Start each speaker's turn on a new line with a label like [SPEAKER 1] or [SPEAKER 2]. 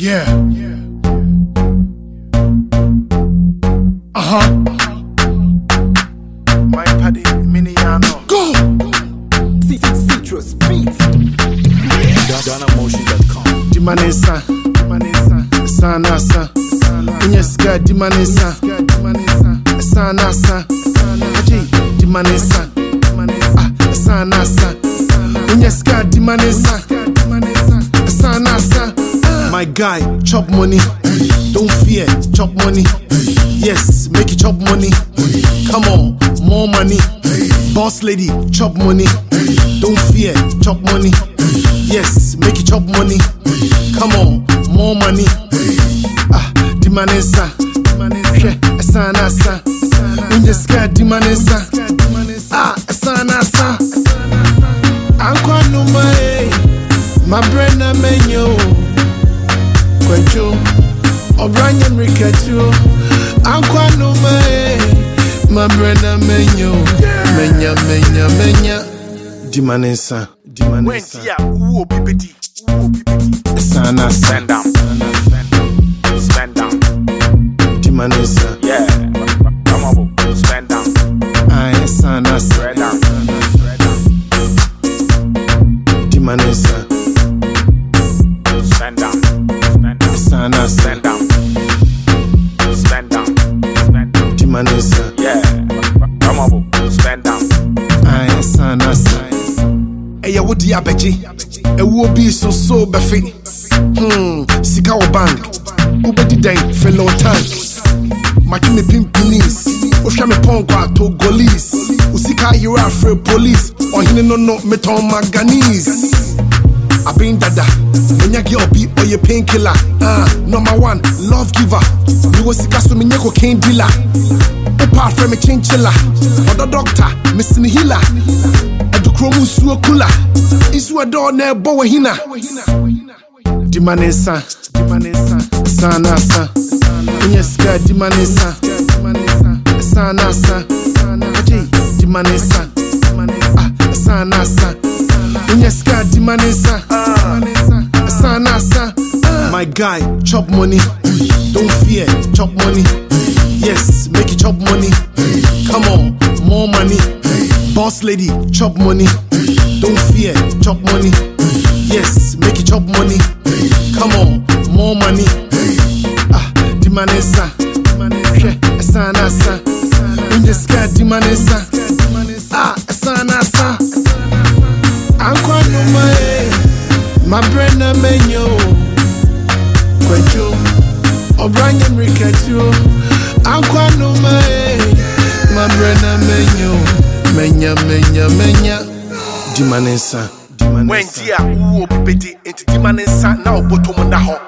[SPEAKER 1] Yeah. Uh huh.
[SPEAKER 2] My paddy, Miniano.
[SPEAKER 1] Go.
[SPEAKER 3] Citrus Beats.
[SPEAKER 4] GhanaMotion.com.
[SPEAKER 1] Dimanesa. Dimanesa. Sana sa. Inyeska dimanesa. Sana sa. Aji dimanesa. Ah, sana sa. Inyeska dimanesa. Sana sa. My guy, chop money. Don't fear, chop money. Yes, make it chop money. Come on, more money. Boss lady, chop money. Don't fear, chop money. Yes, make it chop money. Come on, more money. Ah, is sa. Hwɛ, ɛsan na asa. Wonyɛ sika, the man Mmirikatu. Ankwa numa eh. Mabrɛ na menyo. Menya, menya, menya. Di man is sa. Di man
[SPEAKER 2] When
[SPEAKER 1] is sa.
[SPEAKER 2] tia, who be pity? Who be pity?
[SPEAKER 1] Ɛsan na asa.
[SPEAKER 4] Spend down. Spend down.
[SPEAKER 1] Di man is sa.
[SPEAKER 4] Yeah. Come on, bro. Spend down.
[SPEAKER 1] Ah, ɛsan na asa.
[SPEAKER 4] Spread down. Spread down.
[SPEAKER 1] Di man is sa.
[SPEAKER 4] Spend down.
[SPEAKER 1] Ɛsan.
[SPEAKER 4] Spend down. Spend down.
[SPEAKER 1] Di man is sa.
[SPEAKER 4] Yeah. Come on, bro. Spend down.
[SPEAKER 1] Ah, ɛsan na asa. ɛyɛ wo di abɛgye ɛwuo bi so so bɛfe hmm, sika wɔ bank wobɛdi dɛn felo tank matwe me pimpinis wohwɛ me pɔnkɔ ato golis wo sika yerɛ afrɛ police ɔhene no no metɔn maganis abin dada menya girl bi ɔyɛ painkiller ah, number one love giver mewɔ sika so menyɛ cocaine dealer wopa afrɛ me kyenkyela ɔdɔ doctor mesene hila adukuro nsuo kula. Nsuo dɔɔ na ɛbɔ wahina dima ne nsa san na asa wonyɛ sika dima ne nsa san na asa agye dima ne nsa san na asa wonyɛ sika dima ne nsa san na asa my guy chop money don't fear chop money. Yes make it chop money. Come on more money. Boss lady chop money. Don't fear chop money. Yes make it chop money. Come on more money. Ah the man is sa. Hwɛ ɛsan na asa wonyɛ sika di man ah ɛsan na mmirikatuo ankwa noma e mabrɛ na menyo menya menya menya di ma ne nsa di ma ne
[SPEAKER 2] When tia, who be pity? Into the man in sa now bottom on the hot.